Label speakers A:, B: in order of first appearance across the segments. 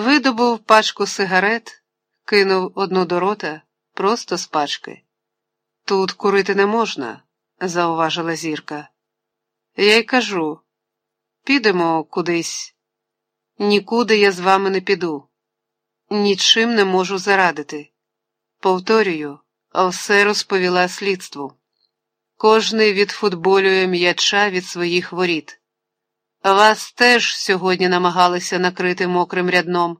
A: видобув пачку сигарет, кинув одну до рота просто з пачки. Тут курити не можна, зауважила зірка. Я й кажу підемо кудись. Нікуди я з вами не піду, нічим не можу зарадити. Повторюю, все розповіла слідству. Кожний відфутболює м'яча від своїх воріт. Вас теж сьогодні намагалися накрити мокрим рядном.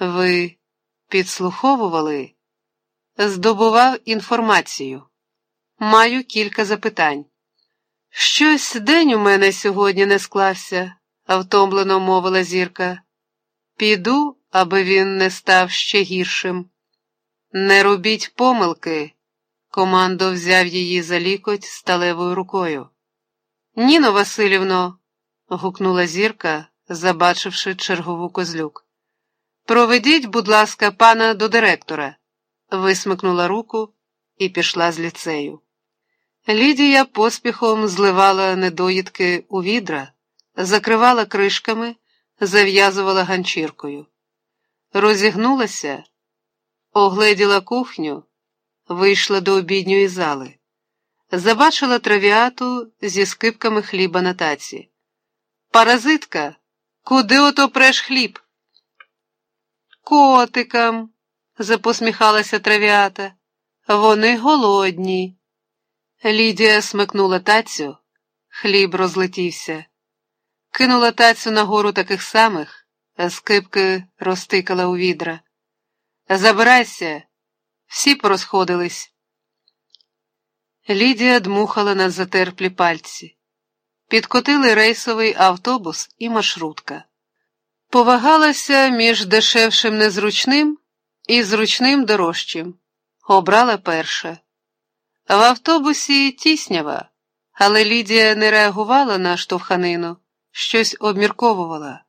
A: Ви підслуховували? Здобував інформацію. Маю кілька запитань. Щось день у мене сьогодні не склався, втомлено мовила зірка. Піду, аби він не став ще гіршим. Не робіть помилки. Командо взяв її за лікоть сталевою рукою. Ніно Васильівно, гукнула зірка, забачивши чергову козлюк. Проведіть, будь ласка, пана до директора, висмикнула руку і пішла з ліцею. Лідія поспіхом зливала недоїдки у відра, закривала кришками, зав'язувала ганчіркою. Розігнулася, огледіла кухню, вийшла до обідньої зали, забачила травіату зі скипками хліба на таці. Паразитка, куди ото преш хліб? Котикам, запосміхалася травіата, вони голодні. Лідія смикнула тацю, хліб розлетівся, кинула тацю на гору таких самих, скипки розтикала у відра. Забирайся, всі порозходились. Лідія дмухала на затерплі пальці. Підкотили рейсовий автобус і маршрутка. Повагалася між дешевшим незручним і зручним дорожчим. Обрала перше. В автобусі тіснява, але Лідія не реагувала на штовханину, щось обмірковувала.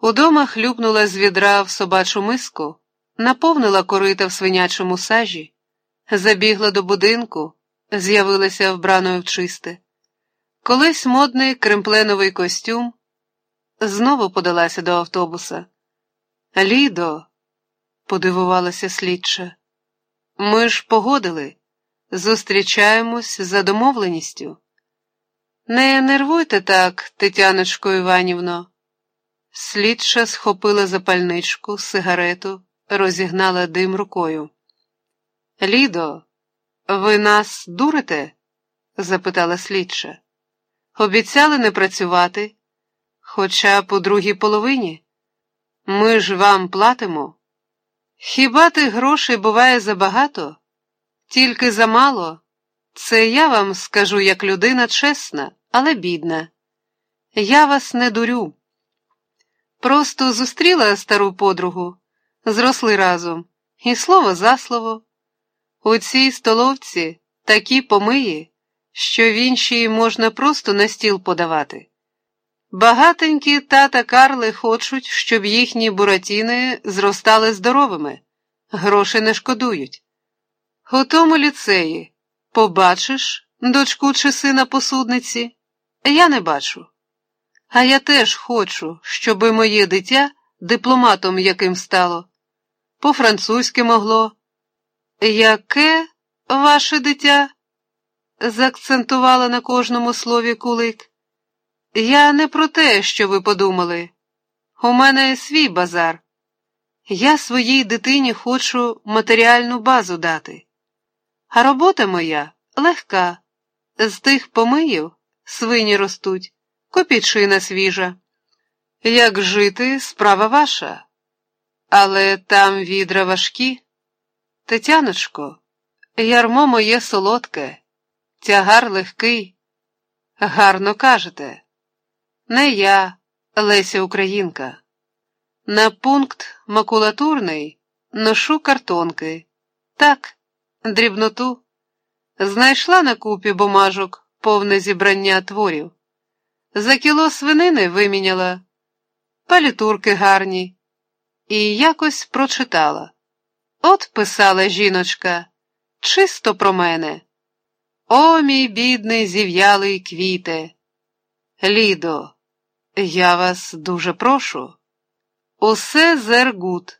A: Удома хлюпнула з відра в собачу миску, наповнила корита в свинячому сажі, забігла до будинку, з'явилася вбраною в чисте. Колись модний кремпленовий костюм знову подалася до автобуса. Лідо, подивувалася слідча, ми ж погодили. Зустрічаємось за домовленістю. Не нервуйте так, Тетяночко Іванівно. Слідша схопила запальничку, сигарету, розігнала дим рукою. Лідо, ви нас дурите? запитала слідча. Обіцяли не працювати, хоча по другій половині. Ми ж вам платимо. Хіба тих грошей буває забагато? Тільки замало. Це я вам скажу як людина чесна, але бідна. Я вас не дурю. Просто зустріла стару подругу, зросли разом, і слово за слово. У цій столовці такі помиї, що в іншій можна просто на стіл подавати. Багатенькі тата Карли хочуть, щоб їхні буратіни зростали здоровими, гроші не шкодують. У тому ліцеї побачиш дочку чи сина посудниці? Я не бачу. А я теж хочу, щоби моє дитя дипломатом яким стало. По-французьки могло. Яке ваше дитя? Заакцентувала на кожному слові кулик. Я не про те, що ви подумали. У мене свій базар. Я своїй дитині хочу матеріальну базу дати. А робота моя легка. З тих помиїв свині ростуть, копійчина свіжа. Як жити, справа ваша. Але там відра важкі. Тетяночко, ярмо моє солодке, тягар легкий. Гарно кажете. Не я, Леся Українка. На пункт макулатурний ношу картонки. Так дрібноту, знайшла на купі бумажок повне зібрання творів. За кіло свинини виміняла, палітурки гарні, і якось прочитала. От писала жіночка, чисто про мене. О, мій бідний зів'ялий квіте. Лідо, я вас дуже прошу. Усе зергут.